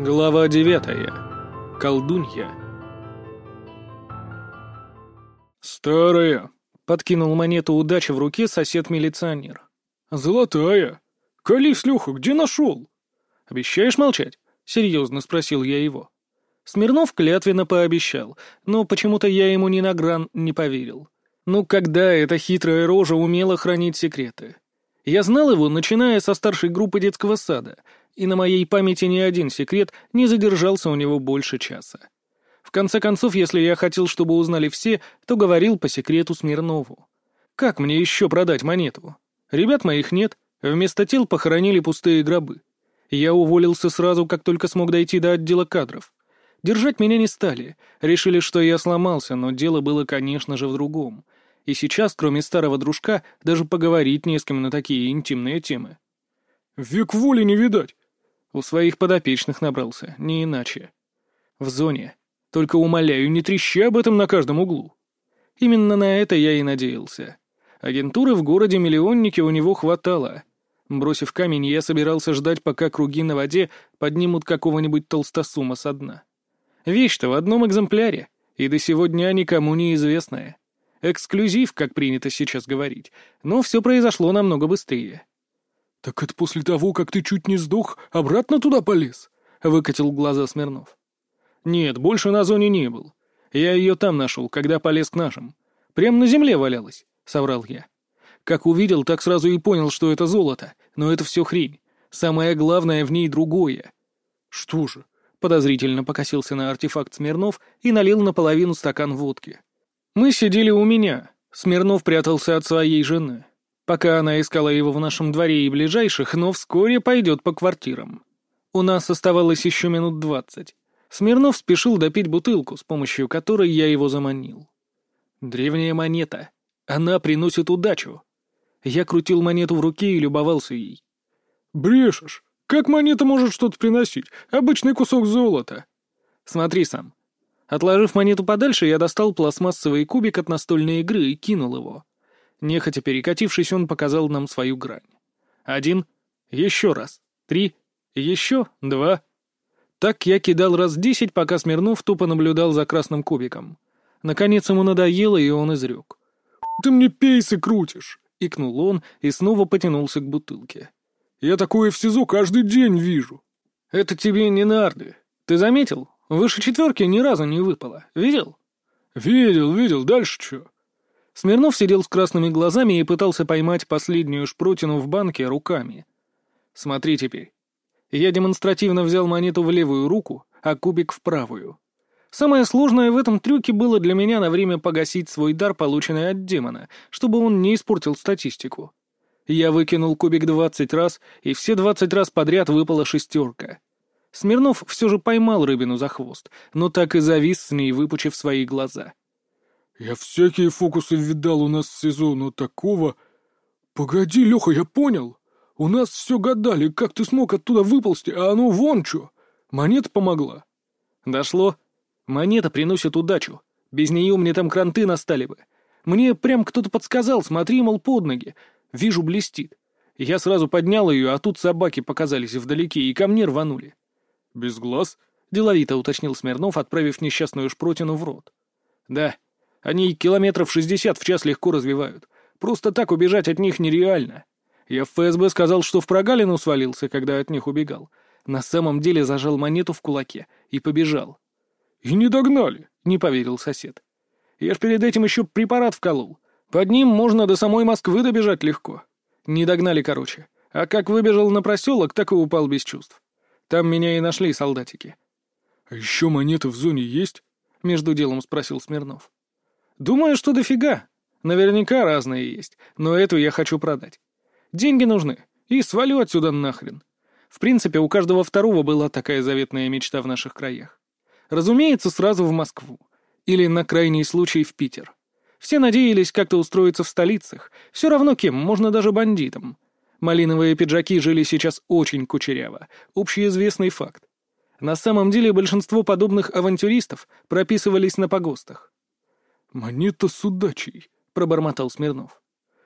Глава девятая. Колдунья. «Старая!» — подкинул монету удачи в руке сосед-милиционер. «Золотая! Колись, Леха, где нашел?» «Обещаешь молчать?» — серьезно спросил я его. Смирнов клятвенно пообещал, но почему-то я ему ни на гран не поверил. Ну, когда эта хитрая рожа умела хранить секреты? Я знал его, начиная со старшей группы детского сада, и на моей памяти ни один секрет не задержался у него больше часа. В конце концов, если я хотел, чтобы узнали все, то говорил по секрету Смирнову. Как мне еще продать монету? Ребят моих нет, вместо тел похоронили пустые гробы. Я уволился сразу, как только смог дойти до отдела кадров. Держать меня не стали, решили, что я сломался, но дело было, конечно же, в другом — и сейчас, кроме старого дружка, даже поговорить не с кем на такие интимные темы. «Век воли не видать!» У своих подопечных набрался, не иначе. В зоне. Только умоляю, не трещи об этом на каждом углу. Именно на это я и надеялся. Агентуры в городе-миллионнике у него хватало. Бросив камень, я собирался ждать, пока круги на воде поднимут какого-нибудь толстосума со дна. Вещь-то в одном экземпляре, и до сегодня никому не известная. Эксклюзив, как принято сейчас говорить. Но все произошло намного быстрее. «Так это после того, как ты чуть не сдох, обратно туда полез?» — выкатил глаза Смирнов. «Нет, больше на зоне не был. Я ее там нашел, когда полез к нашим. Прям на земле валялась», — соврал я. Как увидел, так сразу и понял, что это золото, но это все хрень. Самое главное в ней другое. «Что же?» — подозрительно покосился на артефакт Смирнов и налил наполовину стакан водки. Мы сидели у меня. Смирнов прятался от своей жены. Пока она искала его в нашем дворе и ближайших, но вскоре пойдет по квартирам. У нас оставалось еще минут двадцать. Смирнов спешил допить бутылку, с помощью которой я его заманил. Древняя монета. Она приносит удачу. Я крутил монету в руке и любовался ей. «Брешешь! Как монета может что-то приносить? Обычный кусок золота!» «Смотри сам. Отложив монету подальше, я достал пластмассовый кубик от настольной игры и кинул его. Нехотя перекатившись, он показал нам свою грань. Один, еще раз, три, еще, два. Так я кидал раз десять, пока Смирнов тупо наблюдал за красным кубиком. Наконец ему надоело, и он изрек. «Ты мне пейсы крутишь!» — икнул он и снова потянулся к бутылке. «Я такое в СИЗО каждый день вижу». «Это тебе не нарды. Ты заметил? Выше четверки ни разу не выпало. Видел? Видел, видел. Дальше что? Смирнов сидел с красными глазами и пытался поймать последнюю шпротину в банке руками. Смотри теперь. Я демонстративно взял монету в левую руку, а кубик в правую. Самое сложное в этом трюке было для меня на время погасить свой дар, полученный от демона, чтобы он не испортил статистику. Я выкинул кубик двадцать раз, и все двадцать раз подряд выпала шестерка. Смирнов все же поймал рыбину за хвост, но так и завис с ней, выпучив свои глаза. «Я всякие фокусы видал у нас в СИЗО, но такого...» «Погоди, Леха, я понял. У нас все гадали, как ты смог оттуда выползти, а оно вон что. Монета помогла». «Дошло. Монета приносит удачу. Без нее мне там кранты настали бы. Мне прям кто-то подсказал, смотри, мол, под ноги. Вижу, блестит. Я сразу поднял ее, а тут собаки показались вдалеке и ко мне рванули. «Без глаз?» — деловито уточнил Смирнов, отправив несчастную шпротину в рот. «Да. Они километров шестьдесят в час легко развивают. Просто так убежать от них нереально. Я в ФСБ сказал, что в прогалину свалился, когда от них убегал. На самом деле зажал монету в кулаке и побежал». «И не догнали?» — не поверил сосед. «Я ж перед этим еще препарат вколол. Под ним можно до самой Москвы добежать легко. Не догнали, короче. А как выбежал на проселок, так и упал без чувств. Там меня и нашли солдатики. — А еще монеты в зоне есть? — между делом спросил Смирнов. — Думаю, что дофига. Наверняка разные есть, но эту я хочу продать. Деньги нужны, и свалю отсюда нахрен. В принципе, у каждого второго была такая заветная мечта в наших краях. Разумеется, сразу в Москву. Или, на крайний случай, в Питер. Все надеялись как-то устроиться в столицах. Все равно кем, можно даже бандитом. Малиновые пиджаки жили сейчас очень кучеряво. Общеизвестный факт. На самом деле большинство подобных авантюристов прописывались на погостах. «Монета с удачей», — пробормотал Смирнов.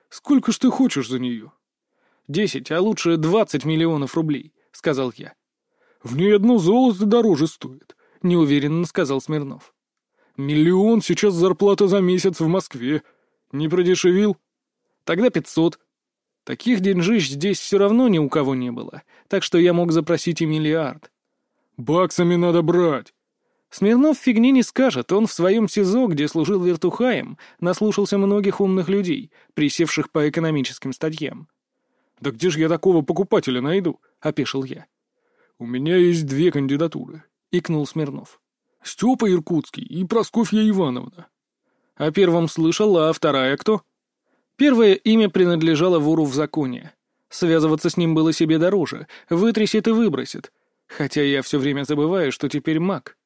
«Сколько ж ты хочешь за нее?» «Десять, а лучше двадцать миллионов рублей», — сказал я. В ней одно золото дороже стоит», — неуверенно сказал Смирнов. «Миллион сейчас зарплата за месяц в Москве. Не продешевил?» «Тогда пятьсот. Таких деньжищ здесь все равно ни у кого не было, так что я мог запросить и миллиард». «Баксами надо брать». Смирнов фигни не скажет, он в своем СИЗО, где служил вертухаем, наслушался многих умных людей, присевших по экономическим статьям. «Да где же я такого покупателя найду?» — опешил я. «У меня есть две кандидатуры», — икнул Смирнов. «Степа Иркутский и Проскофья Ивановна». «О первом слышал, а вторая кто?» Первое имя принадлежало вору в законе. Связываться с ним было себе дороже, вытрясет и выбросит. Хотя я все время забываю, что теперь маг.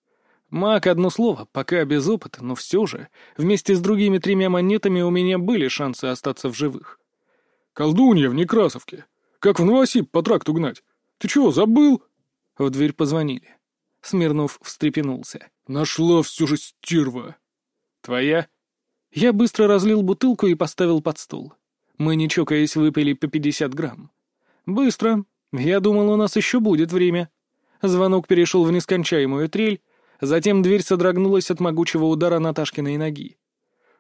Маг — одно слово, пока без опыта, но все же, вместе с другими тремя монетами у меня были шансы остаться в живых. «Колдунья в Некрасовке. Как в Новосиб по тракту гнать. Ты чего, забыл?» В дверь позвонили. Смирнов встрепенулся. «Нашла все же стерва». «Твоя?» Я быстро разлил бутылку и поставил под стол. Мы, не чокаясь, выпили по пятьдесят грамм. Быстро. Я думал, у нас еще будет время. Звонок перешел в нескончаемую трель, затем дверь содрогнулась от могучего удара Наташкиной ноги.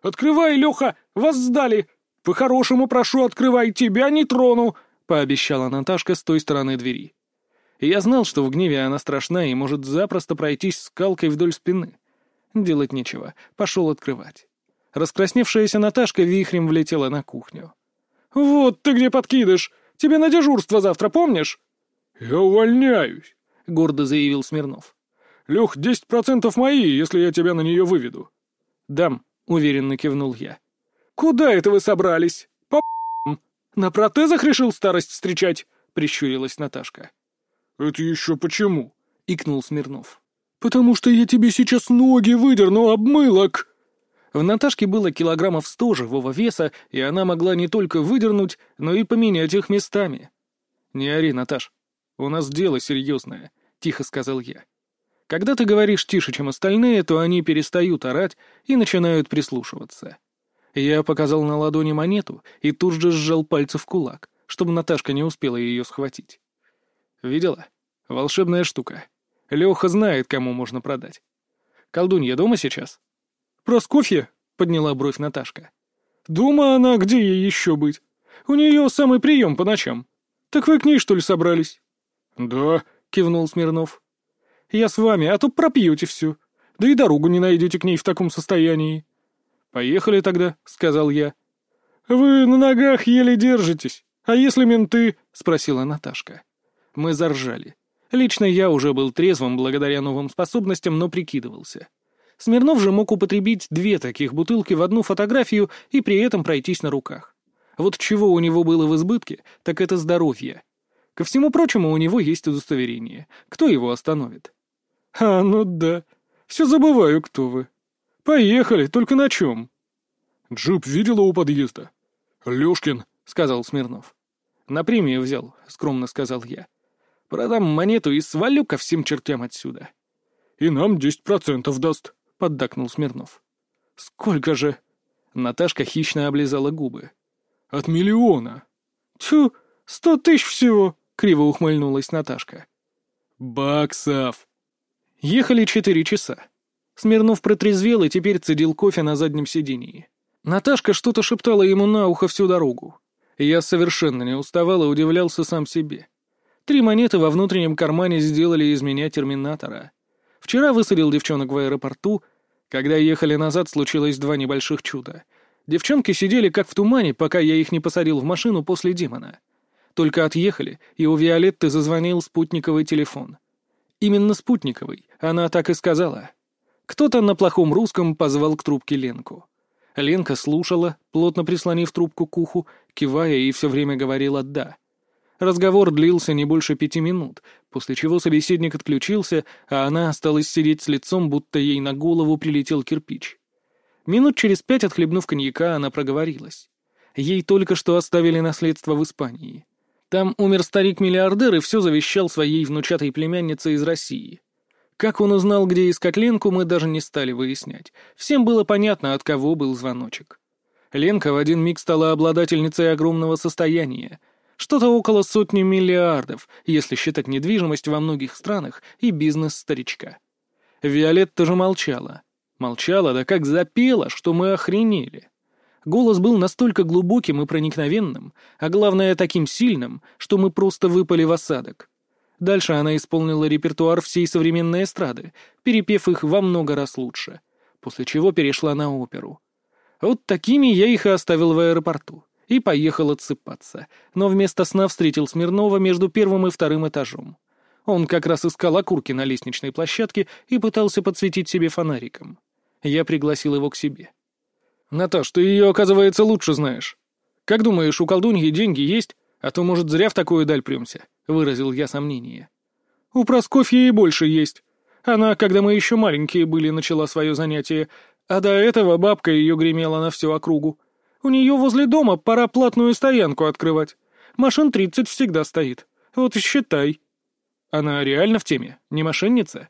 «Открывай, Леха! Вас сдали! По-хорошему прошу, открывай, тебя не трону!» — пообещала Наташка с той стороны двери. Я знал, что в гневе она страшна и может запросто пройтись скалкой вдоль спины. Делать нечего, пошел открывать. Раскрасневшаяся Наташка вихрем влетела на кухню. «Вот ты где подкидыш! Тебе на дежурство завтра, помнишь?» «Я увольняюсь», — гордо заявил Смирнов. «Лех, десять процентов мои, если я тебя на нее выведу». «Дам», — уверенно кивнул я. «Куда это вы собрались? По На протезах решил старость встречать?» — прищурилась Наташка. «Это еще почему?» — икнул Смирнов. «Потому что я тебе сейчас ноги выдерну, обмылок!» В Наташке было килограммов сто живого веса, и она могла не только выдернуть, но и поменять их местами. «Не ори, Наташ, у нас дело серьезное», — тихо сказал я. «Когда ты говоришь тише, чем остальные, то они перестают орать и начинают прислушиваться. Я показал на ладони монету и тут же сжал пальцы в кулак, чтобы Наташка не успела ее схватить. Видела? Волшебная штука. Леха знает, кому можно продать. Колдунья дома сейчас? «Проскофья?» — подняла бровь Наташка. «Дома она, где ей еще быть? У нее самый прием по ночам. Так вы к ней, что ли, собрались?» «Да», — кивнул Смирнов. «Я с вами, а то пропьете все. Да и дорогу не найдете к ней в таком состоянии». «Поехали тогда», — сказал я. «Вы на ногах еле держитесь. А если менты?» — спросила Наташка. Мы заржали. Лично я уже был трезвым благодаря новым способностям, но прикидывался. Смирнов же мог употребить две таких бутылки в одну фотографию и при этом пройтись на руках. Вот чего у него было в избытке, так это здоровье. Ко всему прочему, у него есть удостоверение. Кто его остановит? «А, ну да. Все забываю, кто вы. «Поехали, только на чем?» «Джип видела у подъезда?» «Лешкин», — сказал Смирнов. «На премию взял», — скромно сказал я. «Продам монету и свалю ко всем чертям отсюда». «И нам десять процентов даст», — поддакнул Смирнов. «Сколько же?» Наташка хищно облизала губы. «От миллиона». «Тьфу, сто тысяч всего», — криво ухмыльнулась Наташка. «Баксов». Ехали четыре часа. Смирнов протрезвел и теперь цедил кофе на заднем сидении. Наташка что-то шептала ему на ухо всю дорогу. Я совершенно не уставал и удивлялся сам себе. Три монеты во внутреннем кармане сделали из меня терминатора. Вчера высадил девчонок в аэропорту. Когда ехали назад, случилось два небольших чуда. Девчонки сидели как в тумане, пока я их не посадил в машину после демона. Только отъехали, и у Виолетты зазвонил спутниковый телефон. Именно спутниковый, она так и сказала. Кто-то на плохом русском позвал к трубке Ленку. Ленка слушала, плотно прислонив трубку к уху, кивая и все время говорила «да». Разговор длился не больше пяти минут, после чего собеседник отключился, а она осталась сидеть с лицом, будто ей на голову прилетел кирпич. Минут через пять, отхлебнув коньяка, она проговорилась. Ей только что оставили наследство в Испании. Там умер старик-миллиардер и все завещал своей внучатой племяннице из России. Как он узнал, где искать Ленку, мы даже не стали выяснять. Всем было понятно, от кого был звоночек. Ленка в один миг стала обладательницей огромного состояния. Что-то около сотни миллиардов, если считать недвижимость во многих странах и бизнес старичка. Виолетта же молчала. Молчала, да как запела, что мы охренели. Голос был настолько глубоким и проникновенным, а главное таким сильным, что мы просто выпали в осадок. Дальше она исполнила репертуар всей современной эстрады, перепев их во много раз лучше, после чего перешла на оперу. Вот такими я их и оставил в аэропорту и поехал отсыпаться, но вместо сна встретил Смирнова между первым и вторым этажом. Он как раз искал окурки на лестничной площадке и пытался подсветить себе фонариком. Я пригласил его к себе. «Наташ, ты ее, оказывается, лучше знаешь. Как думаешь, у колдуньи деньги есть? А то, может, зря в такую даль премся?» — выразил я сомнение. «У Проскофья и больше есть. Она, когда мы еще маленькие были, начала свое занятие, а до этого бабка ее гремела на всю округу. У нее возле дома пора платную стоянку открывать. Машин тридцать всегда стоит. Вот и считай». «Она реально в теме? Не мошенница?»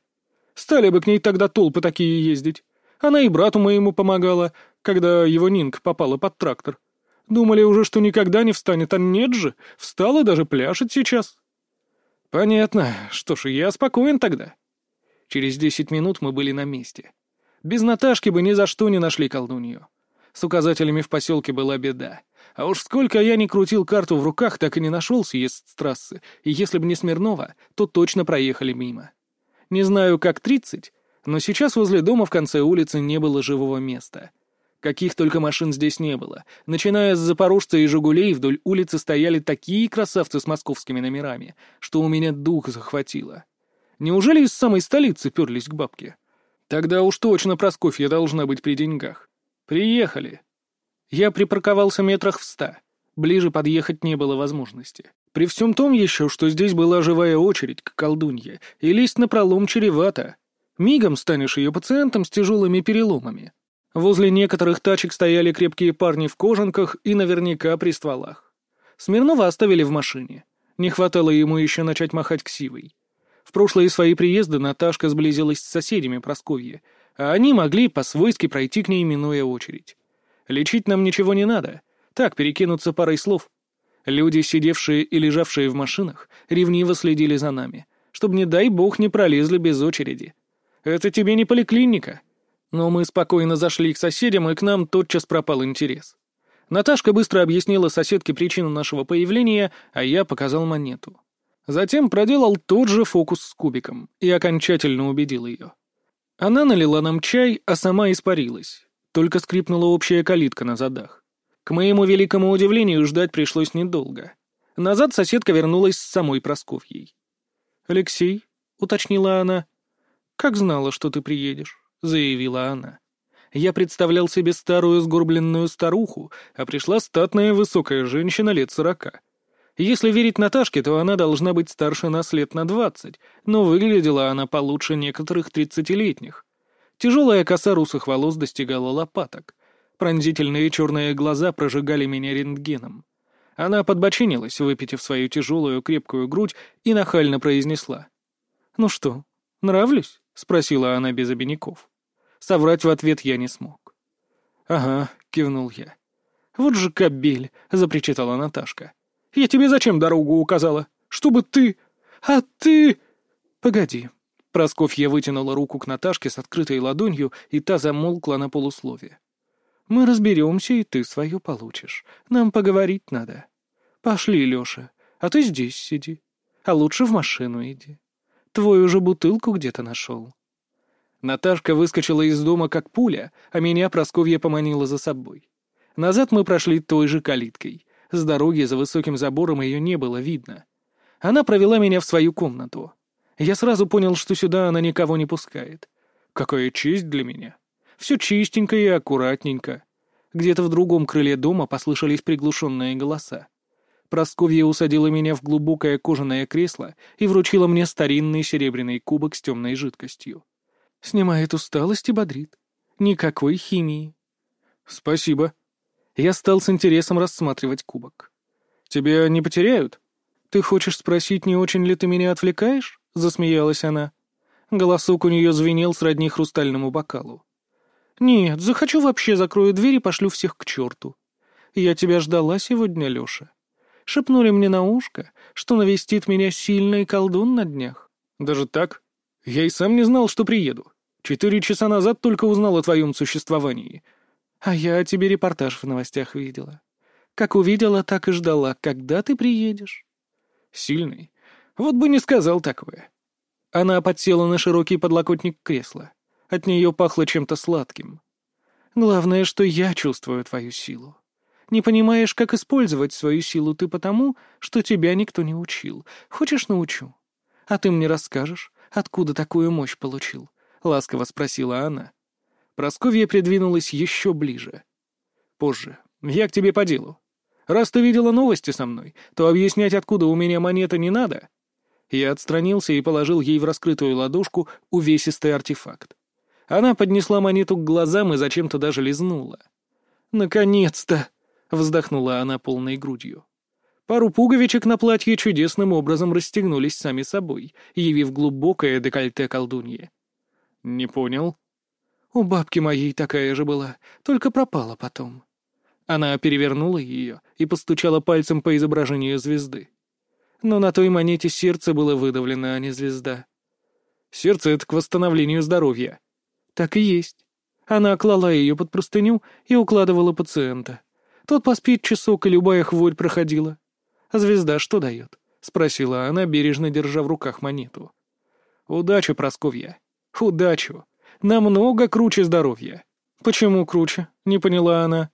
«Стали бы к ней тогда толпы такие ездить. Она и брату моему помогала, когда его Нинг попала под трактор. Думали уже, что никогда не встанет, а нет же, встала даже пляшет сейчас. Понятно. Что ж, я спокоен тогда. Через десять минут мы были на месте. Без Наташки бы ни за что не нашли колдунью. С указателями в поселке была беда. А уж сколько я не крутил карту в руках, так и не нашел съезд с трассы, и если бы не Смирнова, то точно проехали мимо. Не знаю, как тридцать, но сейчас возле дома в конце улицы не было живого места. Каких только машин здесь не было. Начиная с «Запорожца» и «Жигулей» вдоль улицы стояли такие красавцы с московскими номерами, что у меня дух захватило. Неужели из самой столицы перлись к бабке? Тогда уж точно Проскофья должна быть при деньгах. Приехали. Я припарковался метрах в ста. Ближе подъехать не было возможности. При всем том еще, что здесь была живая очередь к колдунье, и лезть на пролом чревато. Мигом станешь ее пациентом с тяжелыми переломами. Возле некоторых тачек стояли крепкие парни в кожанках и наверняка при стволах. Смирнова оставили в машине. Не хватало ему еще начать махать ксивой. В прошлые свои приезды Наташка сблизилась с соседями Просковья, а они могли по-свойски пройти к ней, минуя очередь. Лечить нам ничего не надо. Так, перекинуться парой слов. Люди, сидевшие и лежавшие в машинах, ревниво следили за нами, чтобы, не дай бог, не пролезли без очереди. Это тебе не поликлиника. Но мы спокойно зашли к соседям, и к нам тотчас пропал интерес. Наташка быстро объяснила соседке причину нашего появления, а я показал монету. Затем проделал тот же фокус с кубиком и окончательно убедил ее. Она налила нам чай, а сама испарилась. Только скрипнула общая калитка на задах. К моему великому удивлению, ждать пришлось недолго. Назад соседка вернулась с самой Просковьей. «Алексей», — уточнила она, — «как знала, что ты приедешь?» — заявила она. Я представлял себе старую сгорбленную старуху, а пришла статная высокая женщина лет сорока. Если верить Наташке, то она должна быть старше нас лет на двадцать, но выглядела она получше некоторых тридцатилетних. Тяжелая коса русых волос достигала лопаток. Пронзительные черные глаза прожигали меня рентгеном. Она подбочинилась, выпитив свою тяжелую крепкую грудь, и нахально произнесла. «Ну что, нравлюсь?» — спросила она без обиняков. Соврать в ответ я не смог. «Ага», — кивнул я. «Вот же кобель!» — запричитала Наташка. «Я тебе зачем дорогу указала? Чтобы ты... А ты...» «Погоди». Просковья вытянула руку к Наташке с открытой ладонью, и та замолкла на полуслове. «Мы разберемся, и ты свою получишь. Нам поговорить надо. Пошли, Леша, а ты здесь сиди. А лучше в машину иди. Твою уже бутылку где-то нашел». Наташка выскочила из дома как пуля, а меня Просковья поманила за собой. Назад мы прошли той же калиткой. С дороги за высоким забором ее не было видно. Она провела меня в свою комнату. Я сразу понял, что сюда она никого не пускает. Какая честь для меня. Все чистенько и аккуратненько. Где-то в другом крыле дома послышались приглушенные голоса. Просковья усадила меня в глубокое кожаное кресло и вручила мне старинный серебряный кубок с темной жидкостью. Снимает усталость и бодрит. Никакой химии. Спасибо. Я стал с интересом рассматривать кубок. Тебя не потеряют? Ты хочешь спросить, не очень ли ты меня отвлекаешь? Засмеялась она. Голосок у нее звенел сродни хрустальному бокалу. «Нет, захочу вообще закрою дверь и пошлю всех к черту. Я тебя ждала сегодня, Леша. Шепнули мне на ушко, что навестит меня сильный колдун на днях. Даже так? Я и сам не знал, что приеду. Четыре часа назад только узнал о твоем существовании. А я о тебе репортаж в новостях видела. Как увидела, так и ждала, когда ты приедешь. Сильный? Вот бы не сказал такое. Она подсела на широкий подлокотник кресла. От нее пахло чем-то сладким. Главное, что я чувствую твою силу. Не понимаешь, как использовать свою силу ты потому, что тебя никто не учил. Хочешь, научу? А ты мне расскажешь, откуда такую мощь получил?» — ласково спросила она. Просковья придвинулась еще ближе. «Позже. Я к тебе по делу. Раз ты видела новости со мной, то объяснять, откуда у меня монета, не надо». Я отстранился и положил ей в раскрытую ладошку увесистый артефакт. Она поднесла монету к глазам и зачем-то даже лизнула. «Наконец-то!» — вздохнула она полной грудью. Пару пуговичек на платье чудесным образом расстегнулись сами собой, явив глубокое декольте колдуньи. «Не понял». «У бабки моей такая же была, только пропала потом». Она перевернула ее и постучала пальцем по изображению звезды. Но на той монете сердце было выдавлено, а не звезда. «Сердце — это к восстановлению здоровья». «Так и есть». Она клала ее под простыню и укладывала пациента. Тот поспит часок, и любая хворь проходила. А звезда что дает?» — спросила она, бережно держа в руках монету. «Удачу, Просковья. Удачу. Намного круче здоровья». «Почему круче?» — не поняла она.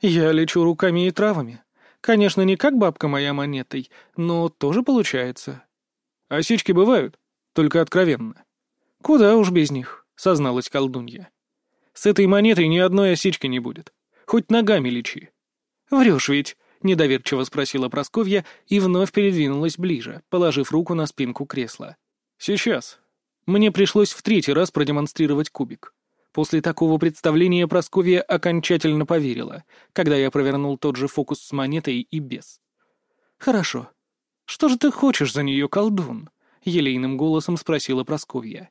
«Я лечу руками и травами. Конечно, не как бабка моя монетой, но тоже получается». «Осечки бывают? Только откровенно». «Куда уж без них», — созналась колдунья. «С этой монетой ни одной осечки не будет. Хоть ногами лечи». «Врешь ведь», — недоверчиво спросила Просковья и вновь передвинулась ближе, положив руку на спинку кресла. «Сейчас». Мне пришлось в третий раз продемонстрировать кубик. После такого представления Просковья окончательно поверила, когда я провернул тот же фокус с монетой и без. «Хорошо. Что же ты хочешь за нее, колдун?» — елейным голосом спросила Просковья.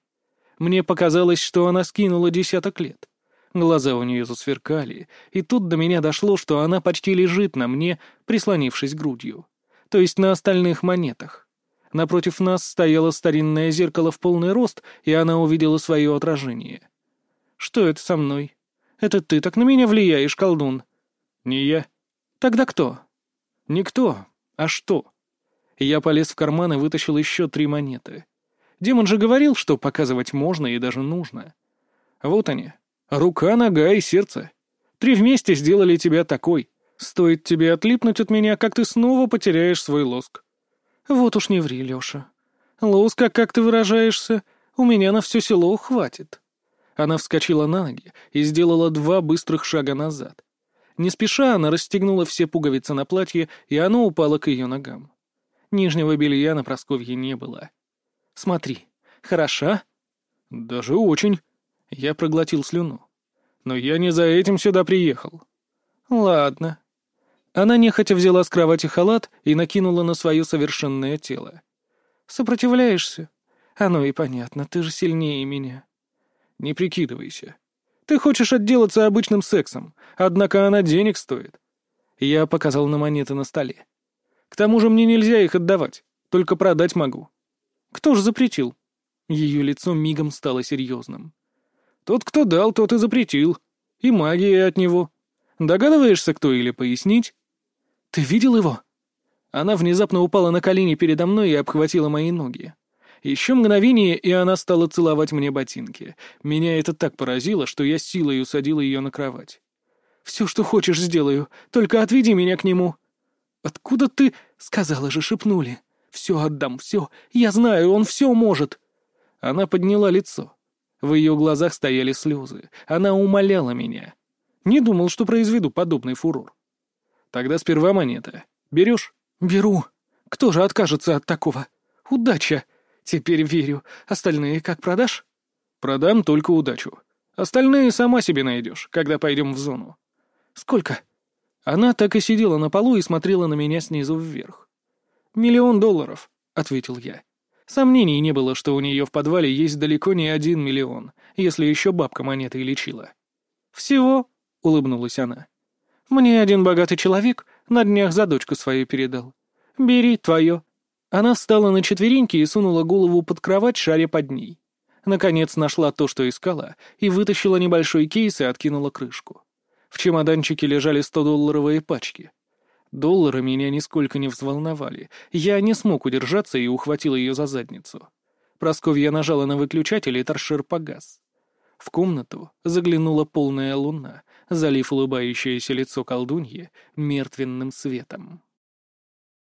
Мне показалось, что она скинула десяток лет. Глаза у нее засверкали, и тут до меня дошло, что она почти лежит на мне, прислонившись грудью. То есть на остальных монетах. Напротив нас стояло старинное зеркало в полный рост, и она увидела свое отражение. «Что это со мной? Это ты так на меня влияешь, колдун?» «Не я». «Тогда кто?» «Никто. А что?» Я полез в карман и вытащил еще три монеты. Демон же говорил, что показывать можно и даже нужно. Вот они, Рука, нога и сердце. Три вместе сделали тебя такой. Стоит тебе отлипнуть от меня, как ты снова потеряешь свой лоск. Вот уж не ври, Леша. Лоска, как ты выражаешься, у меня на все село хватит. Она вскочила на ноги и сделала два быстрых шага назад. Не спеша она расстегнула все пуговицы на платье, и оно упало к ее ногам. Нижнего белья на Просковье не было. «Смотри, хороша?» «Даже очень», я проглотил слюну. Но я не за этим сюда приехал. Ладно. Она нехотя взяла с кровати халат и накинула на свое совершенное тело. Сопротивляешься? Оно и понятно, ты же сильнее меня. Не прикидывайся. Ты хочешь отделаться обычным сексом, однако она денег стоит. Я показал на монеты на столе. К тому же мне нельзя их отдавать, только продать могу. Кто ж запретил? Ее лицо мигом стало серьезным. Тот, кто дал, тот и запретил. И магия от него. Догадываешься, кто или пояснить? Ты видел его? Она внезапно упала на колени передо мной и обхватила мои ноги. Еще мгновение, и она стала целовать мне ботинки. Меня это так поразило, что я силой усадила ее на кровать. «Все, что хочешь, сделаю. Только отведи меня к нему». «Откуда ты?» — сказала же, шепнули. «Все отдам, все. Я знаю, он все может». Она подняла лицо. В ее глазах стояли слезы. Она умоляла меня. Не думал, что произведу подобный фурор. Тогда сперва монета. Берешь? Беру. Кто же откажется от такого? Удача. Теперь верю. Остальные как продашь? Продам только удачу. Остальные сама себе найдешь, когда пойдем в зону. Сколько? Она так и сидела на полу и смотрела на меня снизу вверх. «Миллион долларов», — ответил я. Сомнений не было, что у нее в подвале есть далеко не один миллион, если еще бабка монетой лечила. «Всего?» — улыбнулась она. «Мне один богатый человек на днях за дочку свою передал. «Бери твое». Она встала на четвереньки и сунула голову под кровать, шаря под ней. Наконец нашла то, что искала, и вытащила небольшой кейс и откинула крышку. В чемоданчике лежали 100-долларовые пачки. Доллары меня нисколько не взволновали. Я не смог удержаться и ухватил ее за задницу. Просковья нажала на выключатель, и торшер погас. В комнату заглянула полная луна, залив улыбающееся лицо колдуньи мертвенным светом.